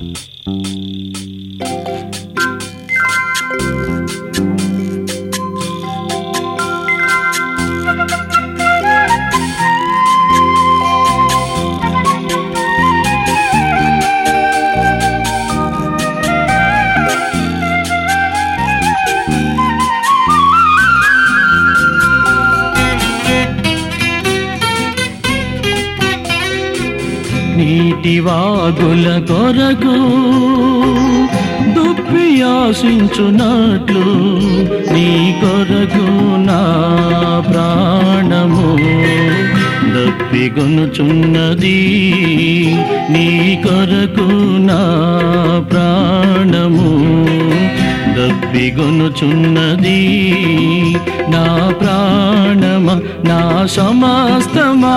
Mm-hmm. నీటి కొరకు దుప్పి ఆశించున్నట్లు నీ కొరకు నా ప్రాణము. దప్పిగొనుచున్నది నీ కొరకు నా ప్రాణము. దప్పిగొనుచున్నది నా ప్రాణమ నా సమస్తమా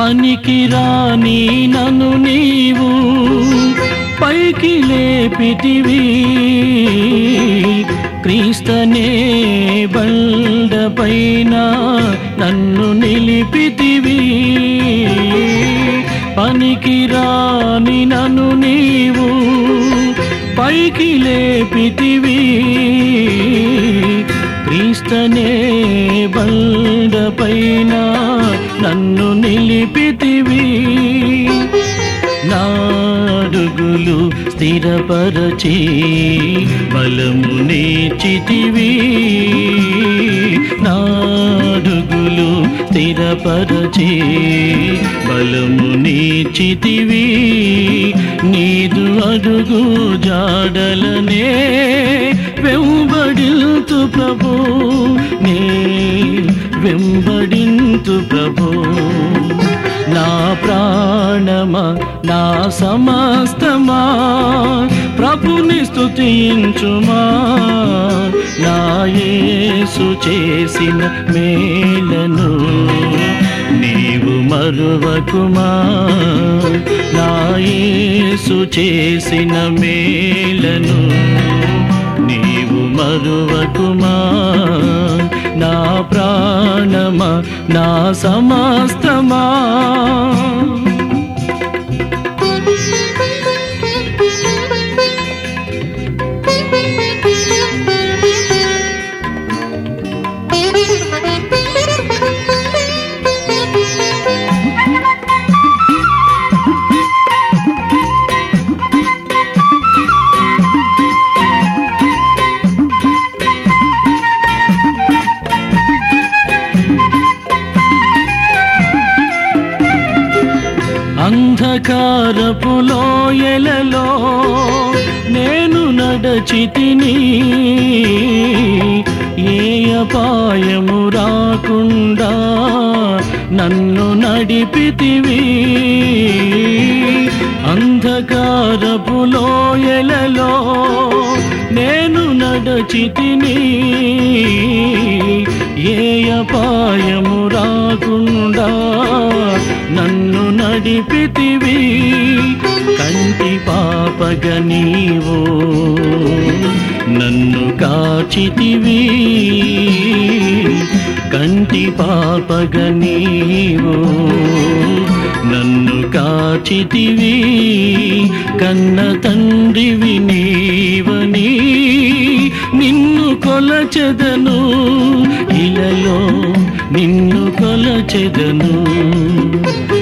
పనికి రాని నన్ను నీవు పైకి లేపితివి. క్రీస్తనే బండపైన నన్ను నిలిపితివి. పనికి రాని నన్ను నీవు పైకి లేపితివి. చూస్తనే బండ పైన నన్ను నిలిపితివి. నాడుగులు స్థిరపరచి బలము నేచితివీ స్థిరపరచి బలము నీచితివి నీదు అడుగు జాడలనే వెంబడింతు ప్రభు నే వెంబడింతు ప్రభు. నా ప్రాణమా నా సమస్తమా ప్రభుని స్తుతించుమా. నాయేసు చేసిన మేలను మరువకుమా నా చేసిన మేలను నీవు మరువకుమా నా ప్రాణమా నా సమస్తమా? అంధకారపు లోయలలో నేను నడచితిని. ఏ అపాయము రాకుండా నన్ను నడిపితివి. అంధకారపు ఎలలో నేను నడచితిని. ఏ అపాయము రాకుండా నన్ను నడిపితివి కంటి పాపగ నీవు నన్ను కాచితివి కంటి పాపగ నీవు నన్ను కాచితివి కన్న తండ్రివి నీవని. నిన్ను కొలచెదను ఇలలో నిన్ను కొలచెదను.